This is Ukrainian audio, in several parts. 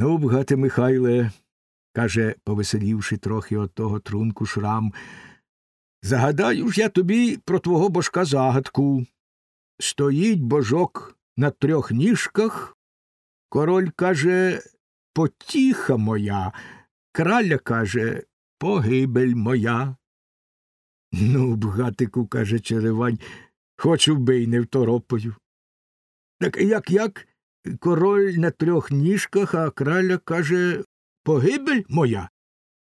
Ну, бгате Михайле, каже, повеселівши трохи от того трунку шрам, загадаю ж я тобі про твого божка загадку. Стоїть божок на трьох ніжках, король каже потіха моя, краля каже погибель моя. Ну, бгатику, каже Черевань, хоч убий не второпою. Так як як король на трьох ніжках, а краля каже погибель моя?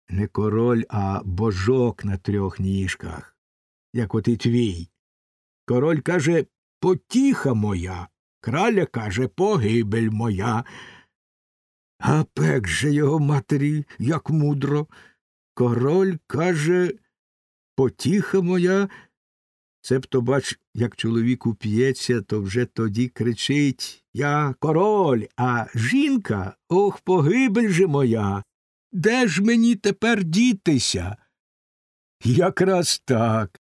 Не король, а божок на трьох ніжках, як от і твій. Король каже потіха моя, краля каже погибель моя. А пек же його матері, як мудро. Король каже потіха моя. Цебто, бач, як чоловік уп'ється, то вже тоді кричить Я король, а жінка ох, погибель же моя. Де ж мені тепер дітися? Якраз так.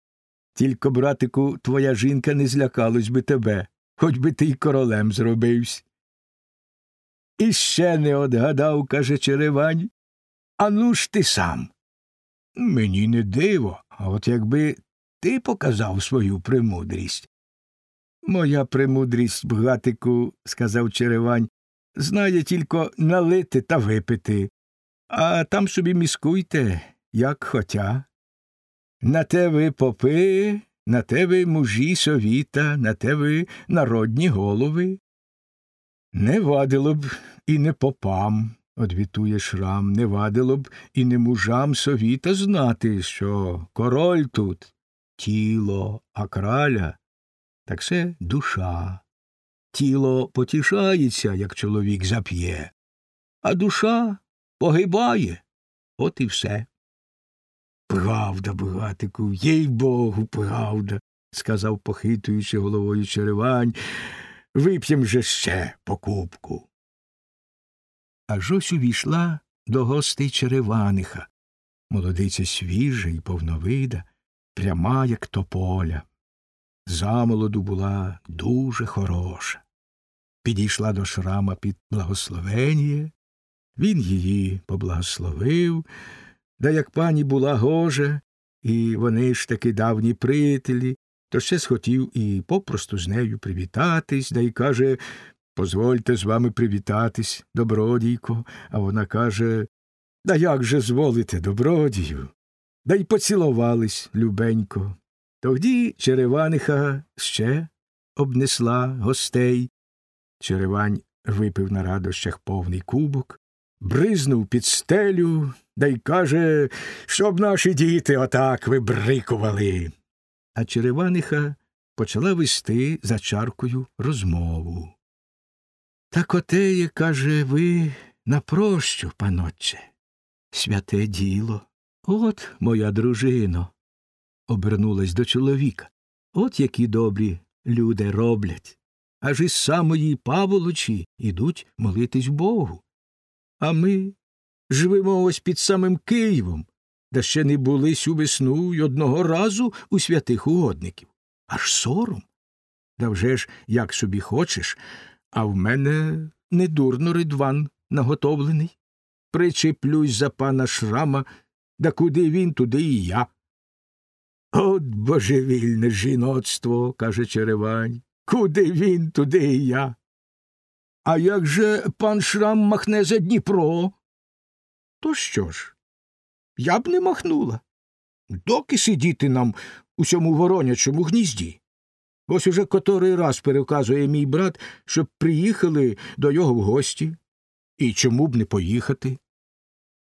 Тільки, братику, твоя жінка не злякалась би тебе, хоч би ти й королем зробився. І ще не одгадав, каже Черевань. А ну ж ти сам. Мені не диво, а от якби ти показав свою премудрість. Моя премудрість, бгатику, сказав Черевань, знає тільки налити та випити, а там собі міскуйте, як хотя. На те ви попи, на те ви мужі совіта, на те ви народні голови. Не вадило б і не попам, одвітує шрам, не вадило б і не мужам совіта знати, що король тут тіло, а краля так це душа. Тіло потішається, як чоловік зап'є, а душа погибає, от і все. Правда, братику, їй богу, правда, сказав, похитуючи головою Черевань. Вип'єм же ще покупку. Аж ось увійшла до гостей Череваниха. Молодиця свіжа і повновида, пряма, як тополя. Замолоду була дуже хороша. Підійшла до шрама під благословення, він її поблагословив, да як пані була гожа, і вони ж таки давні приятелі, то ще схотів і попросту з нею привітатись, да й каже Позвольте з вами привітатись, добродійко, а вона каже Да як же зволите, добродію? Да й поцілувались любенько. Тоді Череваниха ще обнесла гостей. Черевань випив на радощах повний кубок, бризнув під стелю да й каже, щоб наші діти отак вибрикували. А Череваниха почала вести за чаркою розмову. Так отеє, каже, ви напрощо, панотче, святе діло. От, моя дружино, обернулась до чоловіка. От які добрі люди роблять. Аж із самої паволочі ідуть молитись Богу. А ми живемо ось під самим Києвом, де ще не були сю весну й одного разу у святих угодників. Аж сором. Да вже ж, як собі хочеш, а в мене недурно ридван наготовлений. Причеплюсь за пана шрама, да куди він, туди і я. От божевільне жіноцтво, каже Черевань. Куди він, туди і я. А як же пан Шрам махне за Дніпро? То що ж? Я б не махнула. Доки сидіти нам у цьому воронячому гнізді? Ось уже котрий раз переказує мій брат, щоб приїхали до його в гості. І чому б не поїхати?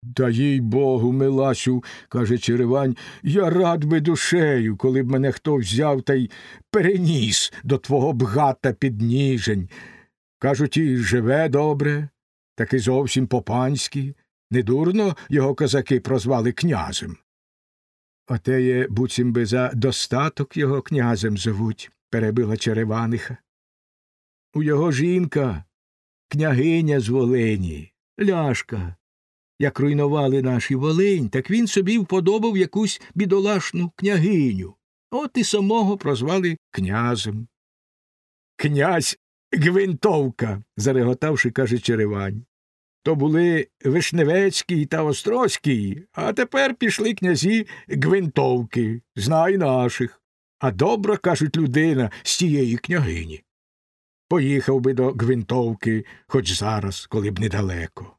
Да їй богу, Миласю, каже Черевань, я рад би душею, коли б мене хто взяв та й переніс до твого бгата підніжень. Кажуть, і живе добре, таки зовсім по панськи. Недурно його козаки прозвали князем. Отеє буцім би за достаток його князем зовуть, перебила Череваниха. У його жінка, княгиня з Волині, ляшка. Як руйнували наші Волинь, так він собі вподобав якусь бідолашну княгиню. От і самого прозвали князем. Князь Гвинтовка. зареготавши, каже Черевань. то були Вишневецький та Острозький, а тепер пішли князі Гвинтовки, знай наших. А добра, кажуть, людина з тієї княгині. Поїхав би до Гвинтовки, хоч зараз, коли б недалеко.